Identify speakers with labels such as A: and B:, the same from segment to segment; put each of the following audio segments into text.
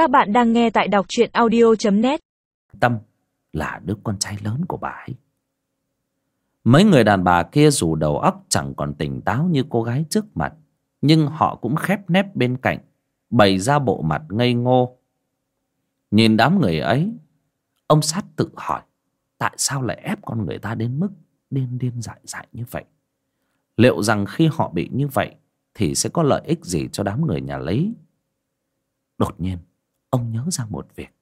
A: Các bạn đang nghe tại đọc truyện audio.net
B: Tâm là đứa con trai lớn của bà ấy. Mấy người đàn bà kia dù đầu óc chẳng còn tỉnh táo như cô gái trước mặt, nhưng họ cũng khép nép bên cạnh, bày ra bộ mặt ngây ngô. Nhìn đám người ấy, ông sát tự hỏi, tại sao lại ép con người ta đến mức điên điên dại dại như vậy? Liệu rằng khi họ bị như vậy, thì sẽ có lợi ích gì cho đám người nhà lấy? Đột nhiên, ông nhớ ra một việc.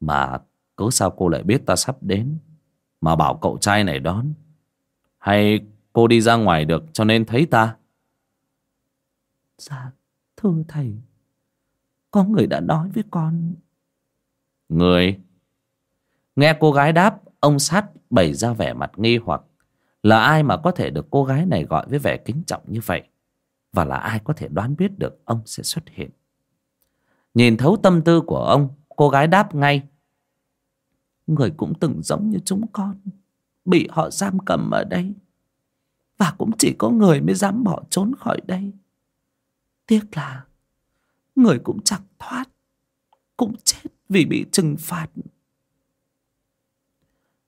B: Mà cớ sao cô lại biết ta sắp đến? Mà bảo cậu trai này đón. Hay cô đi ra ngoài được cho nên thấy ta?
C: Dạ thưa thầy. Có người đã nói với con.
B: Người? Nghe cô gái đáp Ông sát bày ra vẻ mặt nghi hoặc. Là ai mà có thể được cô gái này gọi với vẻ kính trọng như vậy? Và là ai có thể đoán biết được ông sẽ xuất hiện Nhìn thấu tâm tư của ông, Cô gái đáp ngay.
C: Người cũng từng giống như chúng con, Bị họ giam cầm ở đây. Và cũng chỉ có người mới dám bỏ trốn khỏi đây. Tiếc là Người cũng chẳng thoát, Cũng chết vì bị trừng phạt.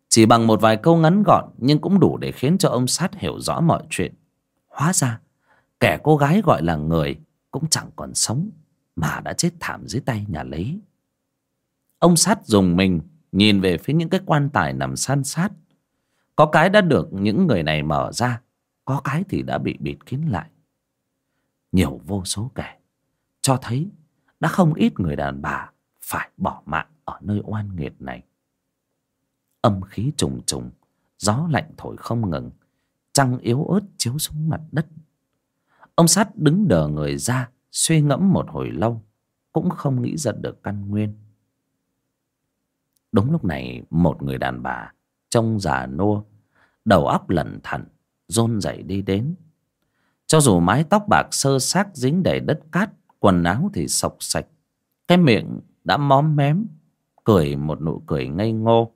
B: Chỉ bằng một vài câu ngắn gọn Nhưng cũng đủ để khiến cho ông sát hiểu rõ mọi chuyện. Hóa ra, Kẻ cô gái gọi là người Cũng chẳng còn sống. Mà đã chết thảm dưới tay nhà lấy. Ông sát dùng mình, Nhìn về phía những cái quan tài nằm san sát. Có cái đã được những người này mở ra, Có cái thì đã bị bịt kín lại. Nhiều vô số kẻ, Cho thấy đã không ít người đàn bà Phải bỏ mạng ở nơi oan nghiệt này. Âm khí trùng trùng, Gió lạnh thổi không ngừng, Trăng yếu ớt chiếu xuống mặt đất. Ông sát đứng đờ người ra Suy ngẫm một hồi lâu, Cũng không nghĩ ra được căn nguyên. Đúng lúc này, một người đàn bà Trông già nua, Đầu óc lẩn thẩn rôn rẩy đi đến. Cho dù mái tóc bạc sơ xác dính đầy đất cát, Quần áo thì sọc sạch, Cái miệng đã móm mém, Cười một nụ cười ngây ngô.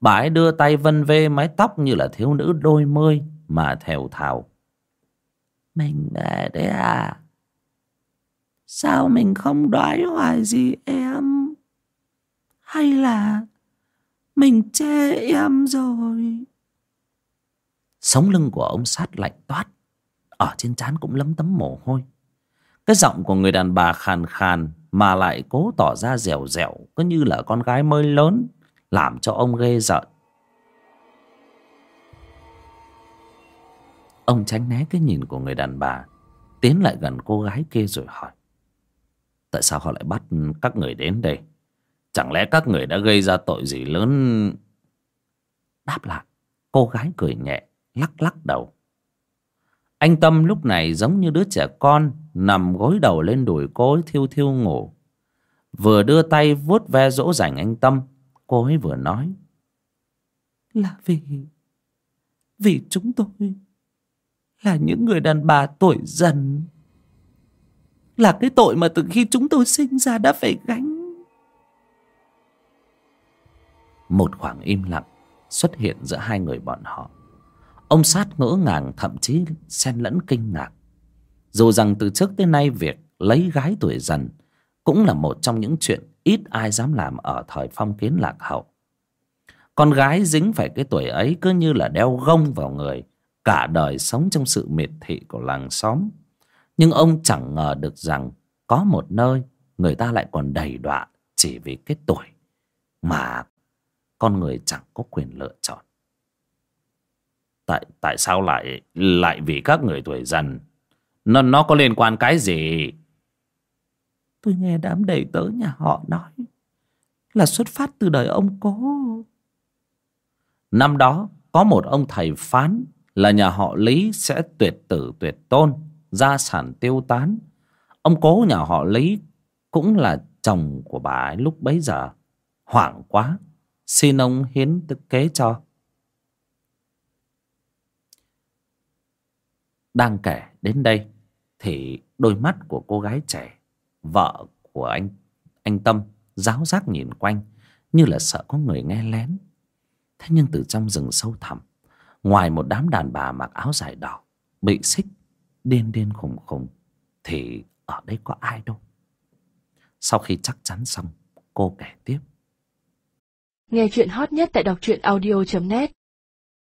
B: Bà ấy đưa tay vân vê mái tóc như là thiếu nữ đôi mươi Mà thèo thào.
C: Mình về đấy à? Sao mình không đoái hoài gì em hay là mình chê em rồi?
B: Sống lưng của ông sát lạnh toát. Ở trên trán cũng lấm tấm mồ hôi. Cái giọng của người đàn bà khàn khàn mà lại cố tỏ ra dẻo dẻo, cứ như là con gái mới lớn, làm cho ông ghê giận. Ông tránh né cái nhìn của người đàn bà, Tiến lại gần cô gái kia rồi hỏi Tại sao họ lại bắt các người đến đây? Chẳng lẽ các người đã gây ra tội gì lớn? Đáp lại, Cô gái cười nhẹ, Lắc lắc đầu. Anh Tâm lúc này giống như đứa trẻ con, Nằm gối đầu lên đùi cô ấy thiêu thiêu ngủ. Vừa đưa tay vuốt ve dỗ dành anh Tâm, Cô ấy vừa nói.
C: Là vì Vì chúng tôi, Là những người đàn bà tuổi dần. Là cái tội mà từ khi chúng tôi sinh ra đã phải gánh.
B: Một khoảng im lặng xuất hiện giữa hai người bọn họ. Ông sát ngỡ ngàng, thậm chí xen lẫn kinh ngạc. Dù rằng từ trước tới nay việc lấy gái tuổi dần cũng là một trong những chuyện ít ai dám làm ở thời phong kiến lạc hậu. Con gái dính phải cái tuổi ấy cứ như là đeo gông vào người, cả đời sống trong sự miệt thị của làng xóm nhưng ông chẳng ngờ được rằng có một nơi người ta lại còn đầy đọa chỉ vì cái tuổi mà con người chẳng có quyền lựa chọn. Tại tại sao lại lại vì các người tuổi dần? Nó nó có liên quan cái gì?
C: Tôi nghe đám đầy tớ nhà họ nói là xuất phát từ đời ông cố.
B: Năm đó có một ông thầy phán là nhà họ lý sẽ tuyệt tử tuyệt tôn gia sản tiêu tán. Ông cố nhà họ lý cũng là chồng của bà ấy lúc bấy giờ. Hoảng quá, xin ông hiến tức kế cho. Đang kể đến đây thì đôi mắt của cô gái trẻ, vợ của anh anh tâm giáo giác nhìn quanh như là sợ có người nghe lén. Thế nhưng từ trong rừng sâu thẳm, ngoài một đám đàn bà mặc áo dài đỏ bị xích điên điên khùng khùng thì ở đây có ai đâu? Sau khi chắc chắn xong, cô kể tiếp.
D: Nghe chuyện hot nhất tại đọc truyện audio.net